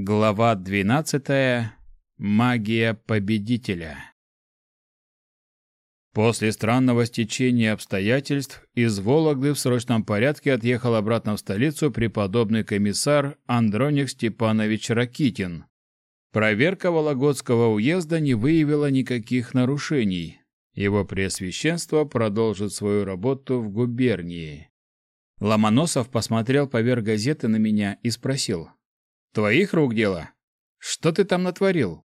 Глава 12. Магия победителя. После странного стечения обстоятельств из Вологды в срочном порядке отъехал обратно в столицу преподобный комиссар Андроник Степанович Ракитин. Проверка Вологодского уезда не выявила никаких нарушений. Его преосвященство продолжит свою работу в губернии. Ломоносов посмотрел поверх газеты на меня и спросил: Твоих рук дело? Что ты там натворил?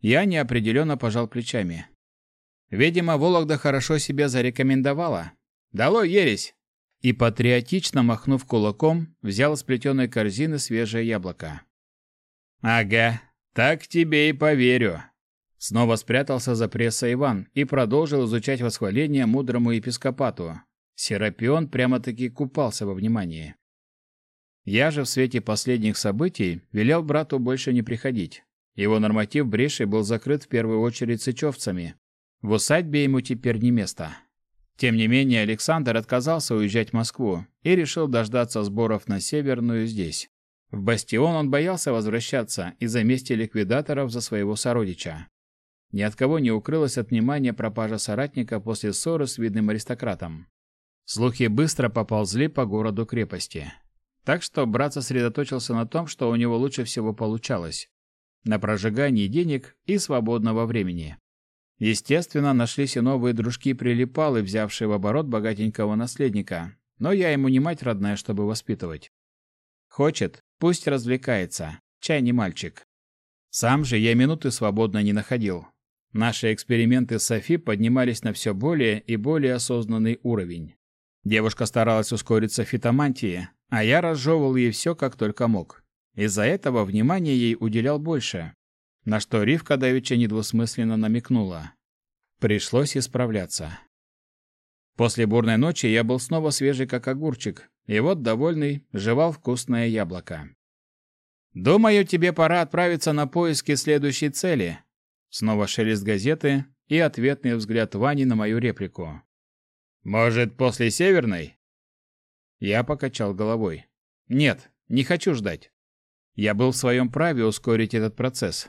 Я неопределенно пожал плечами. Видимо, Вологда хорошо себя зарекомендовала. Дало ересь. И патриотично махнув кулаком, взял с плетеной корзины свежее яблоко. Ага, так тебе и поверю. Снова спрятался за прессой Иван и продолжил изучать восхваление мудрому епископату. Серапион прямо-таки купался во внимании. Я же в свете последних событий велел брату больше не приходить. Его норматив Бреши был закрыт в первую очередь сычевцами. В усадьбе ему теперь не место. Тем не менее, Александр отказался уезжать в Москву и решил дождаться сборов на Северную здесь. В Бастион он боялся возвращаться из-за мести ликвидаторов за своего сородича. Ни от кого не укрылась от внимания пропажа соратника после ссоры с видным аристократом. Слухи быстро поползли по городу крепости. Так что брат сосредоточился на том, что у него лучше всего получалось. На прожигании денег и свободного времени. Естественно, нашлись и новые дружки-прилипалы, взявшие в оборот богатенького наследника. Но я ему не мать родная, чтобы воспитывать. Хочет, пусть развлекается. Чай не мальчик. Сам же я минуты свободно не находил. Наши эксперименты с Софи поднимались на все более и более осознанный уровень. Девушка старалась ускориться фитомантии, а я разжевывал ей все, как только мог. Из-за этого внимания ей уделял больше, на что Ривка давеча недвусмысленно намекнула. Пришлось исправляться. После бурной ночи я был снова свежий, как огурчик, и вот, довольный, жевал вкусное яблоко. «Думаю, тебе пора отправиться на поиски следующей цели». Снова шелест газеты и ответный взгляд Вани на мою реплику. «Может, после Северной?» Я покачал головой. Нет, не хочу ждать. Я был в своем праве ускорить этот процесс.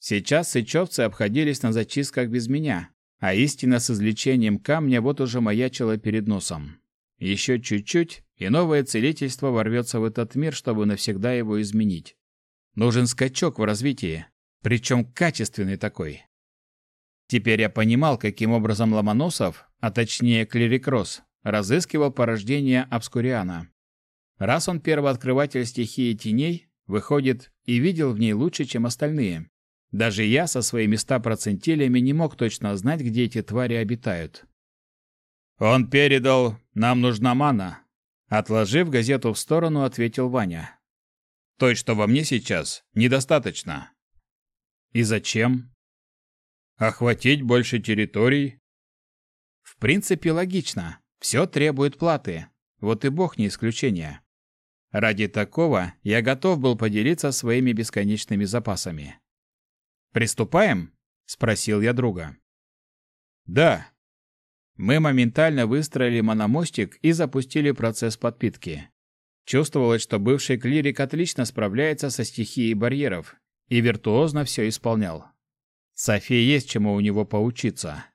Сейчас сычевцы обходились на зачистках без меня, а истина с извлечением камня вот уже маячила перед носом. Еще чуть-чуть, и новое целительство ворвется в этот мир, чтобы навсегда его изменить. Нужен скачок в развитии, причем качественный такой. Теперь я понимал, каким образом Ломоносов, а точнее Клерикрос, разыскивал порождение Обскуриана. Раз он первооткрыватель стихии теней, выходит, и видел в ней лучше, чем остальные. Даже я со своими ста процентилями не мог точно знать, где эти твари обитают. «Он передал, нам нужна мана», — отложив газету в сторону, ответил Ваня. «Той, что во мне сейчас, недостаточно». «И зачем?» «Охватить больше территорий». «В принципе, логично. Все требует платы. Вот и Бог не исключение. Ради такого я готов был поделиться своими бесконечными запасами. «Приступаем?» – спросил я друга. «Да». Мы моментально выстроили мономостик и запустили процесс подпитки. Чувствовалось, что бывший клирик отлично справляется со стихией барьеров и виртуозно все исполнял. Софии есть чему у него поучиться.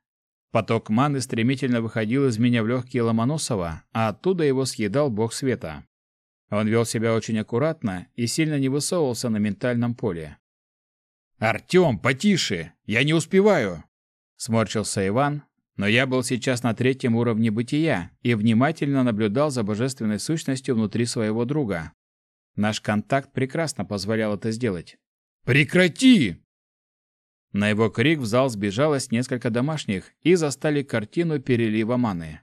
Поток маны стремительно выходил из меня в легкие Ломоносова, а оттуда его съедал бог света. Он вел себя очень аккуратно и сильно не высовывался на ментальном поле. «Артем, потише! Я не успеваю!» Сморчился Иван, но я был сейчас на третьем уровне бытия и внимательно наблюдал за божественной сущностью внутри своего друга. Наш контакт прекрасно позволял это сделать. «Прекрати!» На его крик в зал сбежалось несколько домашних и застали картину перелива маны.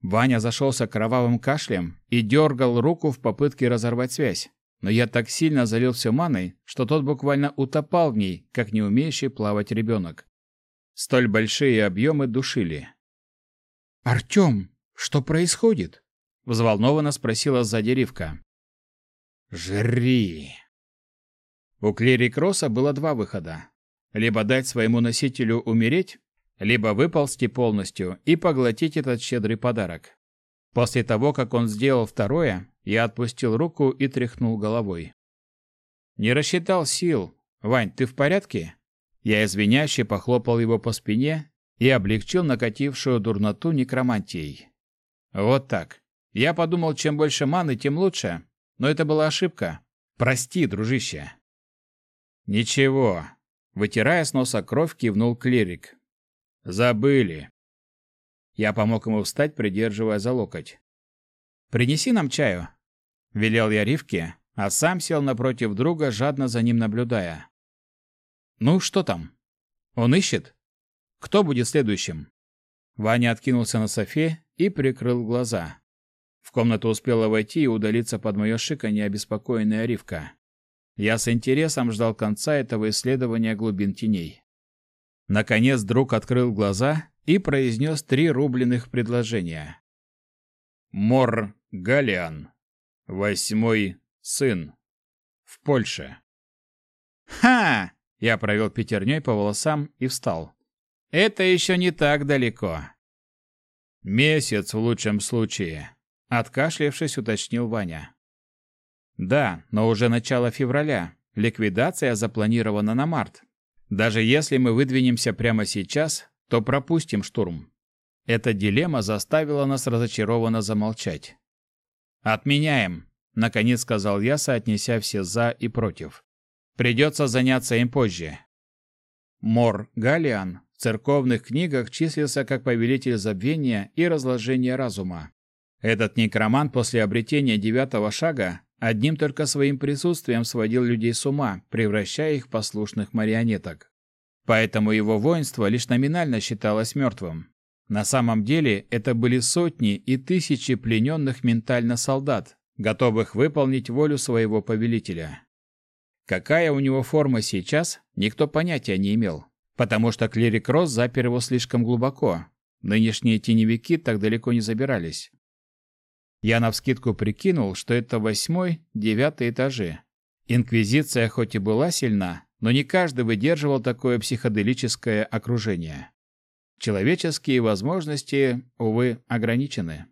Ваня зашелся кровавым кашлем и дергал руку в попытке разорвать связь. Но я так сильно залил все маной, что тот буквально утопал в ней, как не умеющий плавать ребенок. Столь большие объемы душили. «Артем, что происходит?» — взволнованно спросила сзади Ривка. «Жри!» У Клери Кросса было два выхода либо дать своему носителю умереть, либо выползти полностью и поглотить этот щедрый подарок. После того, как он сделал второе, я отпустил руку и тряхнул головой. Не рассчитал сил. Вань, ты в порядке? Я извиняюще похлопал его по спине и облегчил накатившую дурноту некромантией. Вот так. Я подумал, чем больше маны, тем лучше. Но это была ошибка. Прости, дружище. Ничего. Вытирая с носа кровь, кивнул клирик. Забыли. Я помог ему встать, придерживая за локоть. «Принеси нам чаю», — велел я Ривке, а сам сел напротив друга, жадно за ним наблюдая. «Ну, что там? Он ищет? Кто будет следующим?» Ваня откинулся на софе и прикрыл глаза. В комнату успела войти и удалиться под мое шиканье обеспокоенная Ривка. Я с интересом ждал конца этого исследования глубин теней. Наконец друг открыл глаза и произнес три рубленых предложения. Мор Галиан, восьмой сын, в Польше. «Ха!» — я провел пятерней по волосам и встал. «Это еще не так далеко». «Месяц в лучшем случае», — откашлявшись, уточнил Ваня. «Да, но уже начало февраля. Ликвидация запланирована на март. Даже если мы выдвинемся прямо сейчас, то пропустим штурм. Эта дилемма заставила нас разочарованно замолчать. «Отменяем», — наконец сказал я, соотнеся все «за» и «против». «Придется заняться им позже». Мор Галиан в церковных книгах числился как повелитель забвения и разложения разума. Этот некромант после обретения девятого шага одним только своим присутствием сводил людей с ума, превращая их в послушных марионеток. Поэтому его воинство лишь номинально считалось мертвым. На самом деле это были сотни и тысячи плененных ментально солдат, готовых выполнить волю своего повелителя. Какая у него форма сейчас, никто понятия не имел, потому что клирик Рос запер его слишком глубоко. Нынешние теневики так далеко не забирались. Я навскидку прикинул, что это восьмой, девятый этажи. Инквизиция хоть и была сильна, но не каждый выдерживал такое психоделическое окружение. Человеческие возможности, увы, ограничены.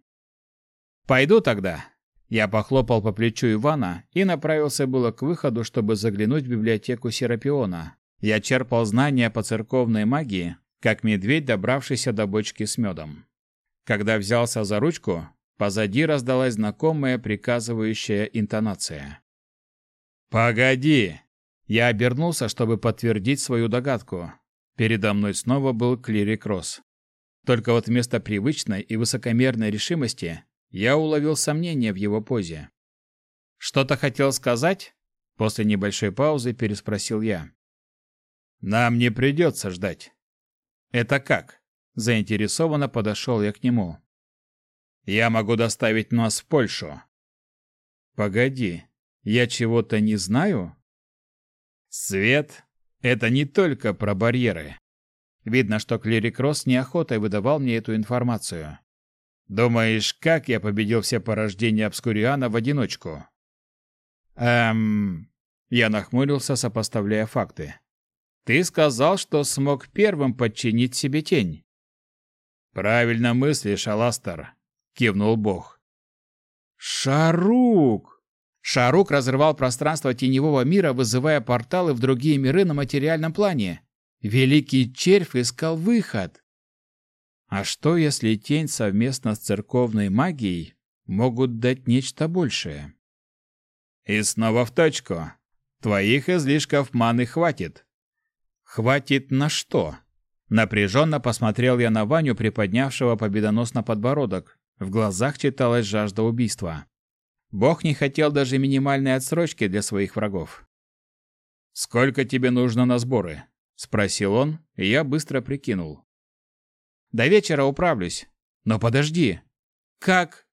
«Пойду тогда». Я похлопал по плечу Ивана и направился было к выходу, чтобы заглянуть в библиотеку Серапиона. Я черпал знания по церковной магии, как медведь, добравшийся до бочки с медом. Когда взялся за ручку, позади раздалась знакомая приказывающая интонация. «Погоди!» Я обернулся, чтобы подтвердить свою догадку. Передо мной снова был клирик Росс. Только вот вместо привычной и высокомерной решимости я уловил сомнение в его позе. «Что-то хотел сказать?» После небольшой паузы переспросил я. «Нам не придется ждать». «Это как?» Заинтересованно подошел я к нему. «Я могу доставить нас в Польшу». «Погоди, я чего-то не знаю?» «Свет это не только про барьеры. Видно, что клирик Рос неохотой выдавал мне эту информацию. Думаешь, как я победил все порождения Обскуриана в одиночку? Эм... Я нахмурился, сопоставляя факты. Ты сказал, что смог первым подчинить себе тень. Правильно мыслишь, Аластер, кивнул Бог. Шарук! Шарук разрывал пространство теневого мира, вызывая порталы в другие миры на материальном плане. Великий червь искал выход. А что, если тень совместно с церковной магией могут дать нечто большее? И снова в точку. Твоих излишков маны хватит. Хватит на что? Напряженно посмотрел я на Ваню, приподнявшего победоносно подбородок. В глазах читалась жажда убийства. Бог не хотел даже минимальной отсрочки для своих врагов. «Сколько тебе нужно на сборы?» — спросил он, и я быстро прикинул. «До вечера управлюсь. Но подожди. Как?»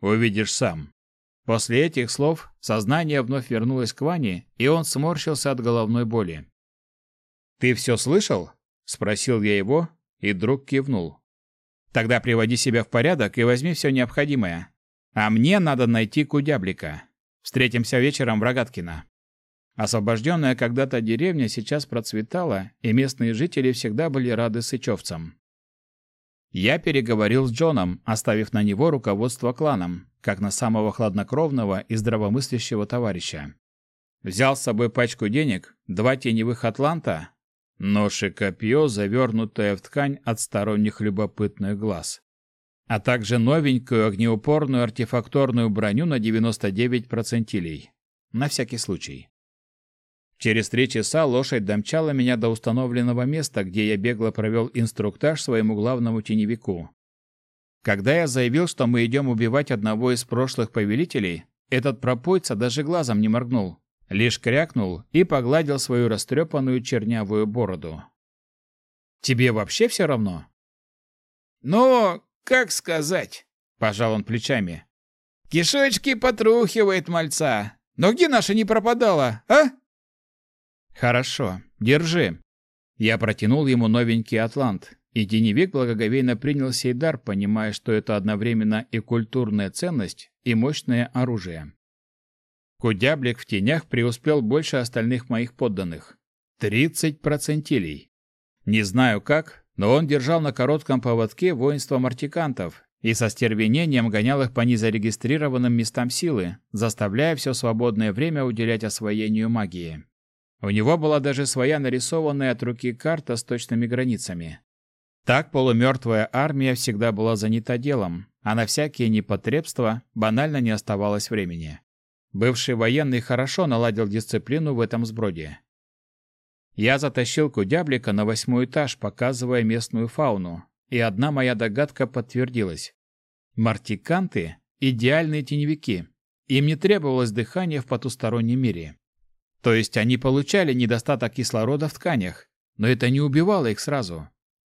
«Увидишь сам». После этих слов сознание вновь вернулось к Ване, и он сморщился от головной боли. «Ты все слышал?» — спросил я его, и друг кивнул. «Тогда приводи себя в порядок и возьми все необходимое. А мне надо найти Кудяблика. Встретимся вечером в Рогаткино. Освобожденная когда-то деревня сейчас процветала, и местные жители всегда были рады сычевцам. Я переговорил с Джоном, оставив на него руководство кланом, как на самого хладнокровного и здравомыслящего товарища. Взял с собой пачку денег, два теневых атланта, нож и копье, завернутое в ткань от сторонних любопытных глаз, а также новенькую огнеупорную артефакторную броню на 99 процентилей. На всякий случай. Через три часа лошадь домчала меня до установленного места, где я бегло провел инструктаж своему главному теневику. Когда я заявил, что мы идем убивать одного из прошлых повелителей, этот пропойца даже глазом не моргнул лишь крякнул и погладил свою растрепанную чернявую бороду. «Тебе вообще все равно?» «Ну, как сказать?» – пожал он плечами. «Кишечки потрухивает мальца. Но где наша не пропадала, а?» «Хорошо, держи». Я протянул ему новенький атлант, и теневик благоговейно принял сей дар, понимая, что это одновременно и культурная ценность, и мощное оружие. Кудяблик в тенях преуспел больше остальных моих подданных. Тридцать процентилей. Не знаю как, но он держал на коротком поводке воинство мартикантов и со стервенением гонял их по незарегистрированным местам силы, заставляя все свободное время уделять освоению магии. У него была даже своя нарисованная от руки карта с точными границами. Так полумертвая армия всегда была занята делом, а на всякие непотребства банально не оставалось времени. Бывший военный хорошо наладил дисциплину в этом сброде. Я затащил Кудяблика на восьмой этаж, показывая местную фауну, и одна моя догадка подтвердилась. Мартиканты – идеальные теневики. Им не требовалось дыхания в потустороннем мире. То есть они получали недостаток кислорода в тканях, но это не убивало их сразу.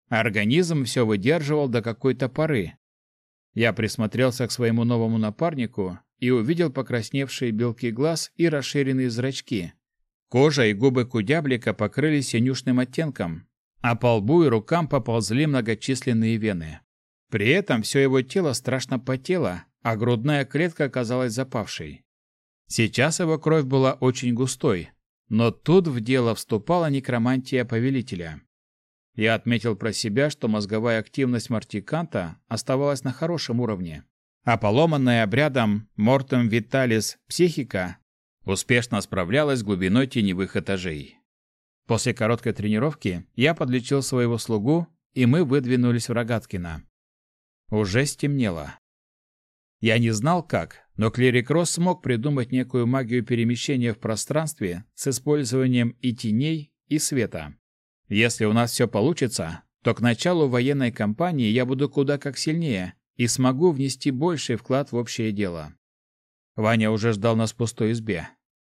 Организм все выдерживал до какой-то поры. Я присмотрелся к своему новому напарнику и увидел покрасневшие белки глаз и расширенные зрачки. Кожа и губы кудяблика покрылись синюшным оттенком, а по лбу и рукам поползли многочисленные вены. При этом все его тело страшно потело, а грудная клетка оказалась запавшей. Сейчас его кровь была очень густой, но тут в дело вступала некромантия повелителя. Я отметил про себя, что мозговая активность мартиканта оставалась на хорошем уровне а поломанная обрядом Мортем Виталис психика успешно справлялась с глубиной теневых этажей. После короткой тренировки я подлечил своего слугу, и мы выдвинулись в Рогаткино. Уже стемнело. Я не знал как, но клирик Росс смог придумать некую магию перемещения в пространстве с использованием и теней, и света. Если у нас все получится, то к началу военной кампании я буду куда как сильнее, и смогу внести больший вклад в общее дело. Ваня уже ждал нас в пустой избе.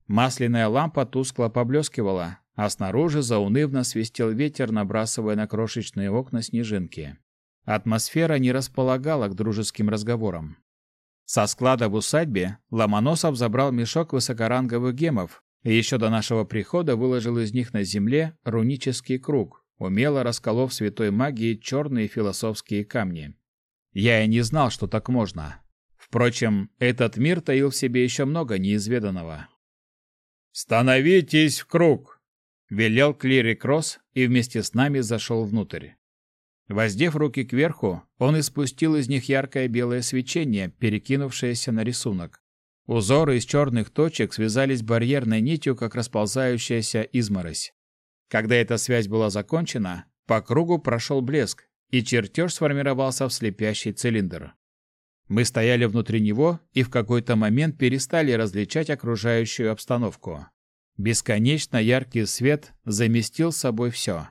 Масляная лампа тускло поблескивала, а снаружи заунывно свистел ветер, набрасывая на крошечные окна снежинки. Атмосфера не располагала к дружеским разговорам. Со склада в усадьбе Ломоносов забрал мешок высокоранговых гемов и еще до нашего прихода выложил из них на земле рунический круг, умело расколов святой магией черные философские камни. Я и не знал, что так можно. Впрочем, этот мир таил в себе еще много неизведанного. «Становитесь в круг!» — велел клирик Росс и вместе с нами зашел внутрь. Воздев руки кверху, он испустил из них яркое белое свечение, перекинувшееся на рисунок. Узоры из черных точек связались барьерной нитью, как расползающаяся изморозь. Когда эта связь была закончена, по кругу прошел блеск, и чертеж сформировался в слепящий цилиндр. Мы стояли внутри него и в какой-то момент перестали различать окружающую обстановку. Бесконечно яркий свет заместил собой все.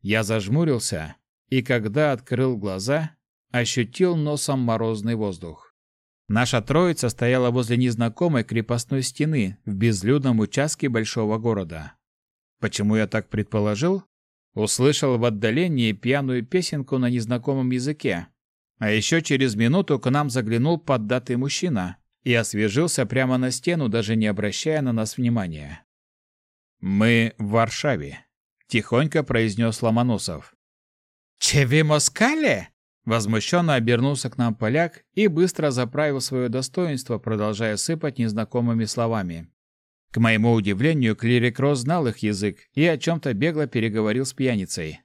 Я зажмурился, и когда открыл глаза, ощутил носом морозный воздух. Наша троица стояла возле незнакомой крепостной стены в безлюдном участке большого города. Почему я так предположил? Услышал в отдалении пьяную песенку на незнакомом языке. А еще через минуту к нам заглянул поддатый мужчина и освежился прямо на стену, даже не обращая на нас внимания. «Мы в Варшаве», — тихонько произнес Ломоносов. «Чеви москале?» Возмущенно обернулся к нам поляк и быстро заправил свое достоинство, продолжая сыпать незнакомыми словами. К моему удивлению, клирик Рос знал их язык и о чем-то бегло переговорил с пьяницей.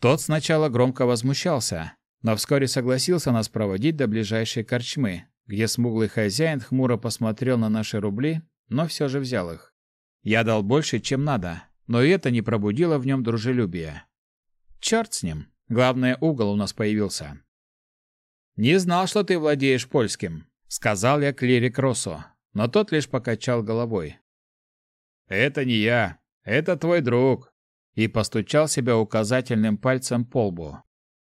Тот сначала громко возмущался, но вскоре согласился нас проводить до ближайшей корчмы, где смуглый хозяин хмуро посмотрел на наши рубли, но все же взял их. Я дал больше, чем надо, но это не пробудило в нем дружелюбия. Черт с ним. Главное, угол у нас появился. «Не знал, что ты владеешь польским», — сказал я клирик Россу, но тот лишь покачал головой. «Это не я, это твой друг», и постучал себя указательным пальцем по лбу.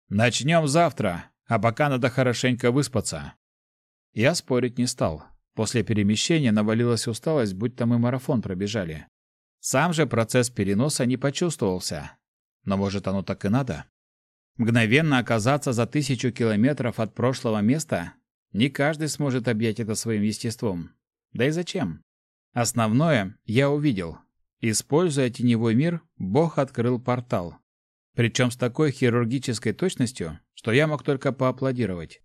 «Начнем завтра, а пока надо хорошенько выспаться». Я спорить не стал. После перемещения навалилась усталость, будто мы марафон пробежали. Сам же процесс переноса не почувствовался. Но может оно так и надо? Мгновенно оказаться за тысячу километров от прошлого места не каждый сможет объять это своим естеством. Да и зачем? Основное я увидел. Используя теневой мир, Бог открыл портал. Причем с такой хирургической точностью, что я мог только поаплодировать.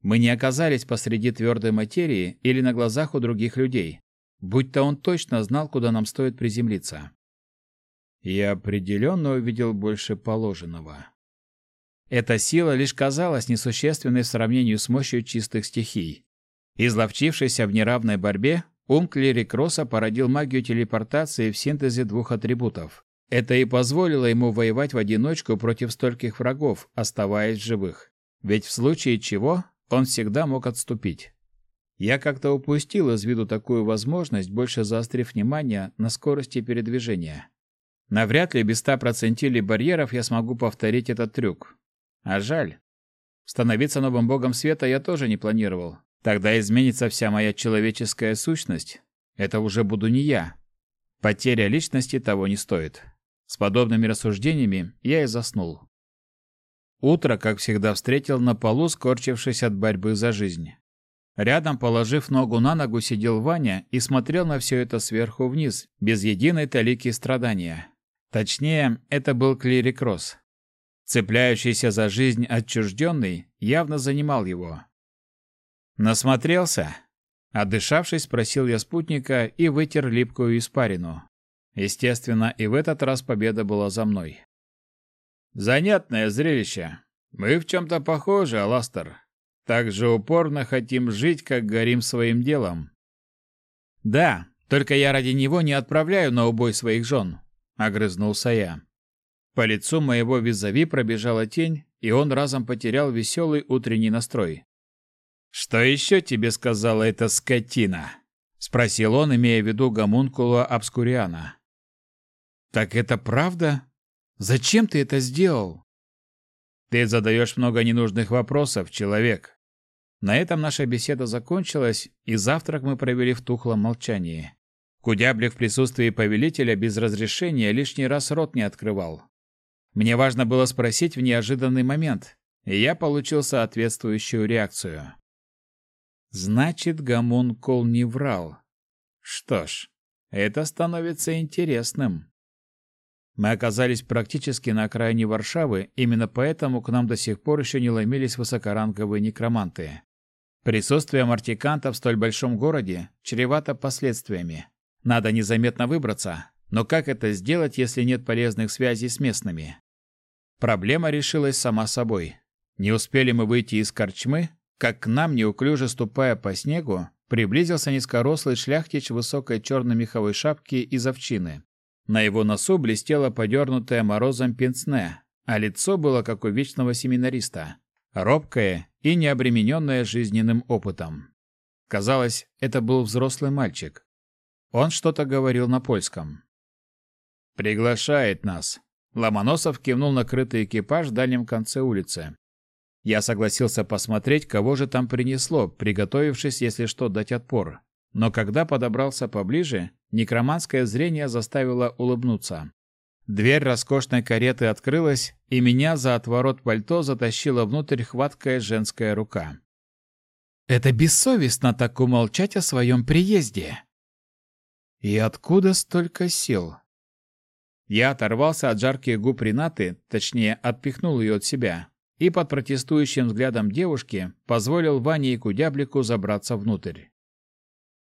Мы не оказались посреди твердой материи или на глазах у других людей, будь-то он точно знал, куда нам стоит приземлиться. Я определенно увидел больше положенного. Эта сила лишь казалась несущественной в сравнении с мощью чистых стихий. Изловчившийся в неравной борьбе, ум Клирикроса породил магию телепортации в синтезе двух атрибутов. Это и позволило ему воевать в одиночку против стольких врагов, оставаясь живых. Ведь в случае чего он всегда мог отступить. Я как-то упустил из виду такую возможность, больше заострив внимание на скорости передвижения. Навряд ли без ста процентили барьеров я смогу повторить этот трюк. А жаль. Становиться новым богом света я тоже не планировал. Тогда изменится вся моя человеческая сущность. Это уже буду не я. Потеря личности того не стоит. С подобными рассуждениями я и заснул. Утро, как всегда, встретил на полу, скорчившись от борьбы за жизнь. Рядом, положив ногу на ногу, сидел Ваня и смотрел на все это сверху вниз, без единой талики страдания. Точнее, это был клирик Росс. Цепляющийся за жизнь отчужденный явно занимал его. «Насмотрелся?» Отдышавшись, спросил я спутника и вытер липкую испарину. Естественно, и в этот раз победа была за мной. Занятное зрелище. Мы в чем-то похожи, Аластер. Так же упорно хотим жить, как горим своим делом. Да, только я ради него не отправляю на убой своих жен, огрызнулся я. По лицу моего визави пробежала тень, и он разом потерял веселый утренний настрой. «Что еще тебе сказала эта скотина?» — спросил он, имея в виду гомункула Обскуриана. «Так это правда?» Зачем ты это сделал? Ты задаешь много ненужных вопросов, человек. На этом наша беседа закончилась, и завтрак мы провели в тухлом молчании. Кудяблик в присутствии повелителя без разрешения лишний раз рот не открывал. Мне важно было спросить в неожиданный момент, и я получил соответствующую реакцию. Значит, Гамон Кол не врал. Что ж, это становится интересным. Мы оказались практически на окраине Варшавы, именно поэтому к нам до сих пор еще не ломились высокоранговые некроманты. Присутствие мартиканта в столь большом городе чревато последствиями. Надо незаметно выбраться, но как это сделать, если нет полезных связей с местными? Проблема решилась сама собой. Не успели мы выйти из корчмы, как к нам, неуклюже ступая по снегу, приблизился низкорослый шляхтич в высокой черной меховой шапке из овчины. На его носу блестело подернутое морозом пенсне, а лицо было как у вечного семинариста, робкое и необремененное жизненным опытом. Казалось, это был взрослый мальчик. Он что-то говорил на польском. «Приглашает нас», Ломоносов кивнул на крытый экипаж в дальнем конце улицы. Я согласился посмотреть, кого же там принесло, приготовившись, если что, дать отпор. Но когда подобрался поближе, некроманское зрение заставило улыбнуться. Дверь роскошной кареты открылась, и меня за отворот пальто затащила внутрь хваткая женская рука. «Это бессовестно так умолчать о своем приезде!» «И откуда столько сил?» Я оторвался от жарких губ Ренаты, точнее, отпихнул ее от себя, и под протестующим взглядом девушки позволил Ване и Кудяблику забраться внутрь.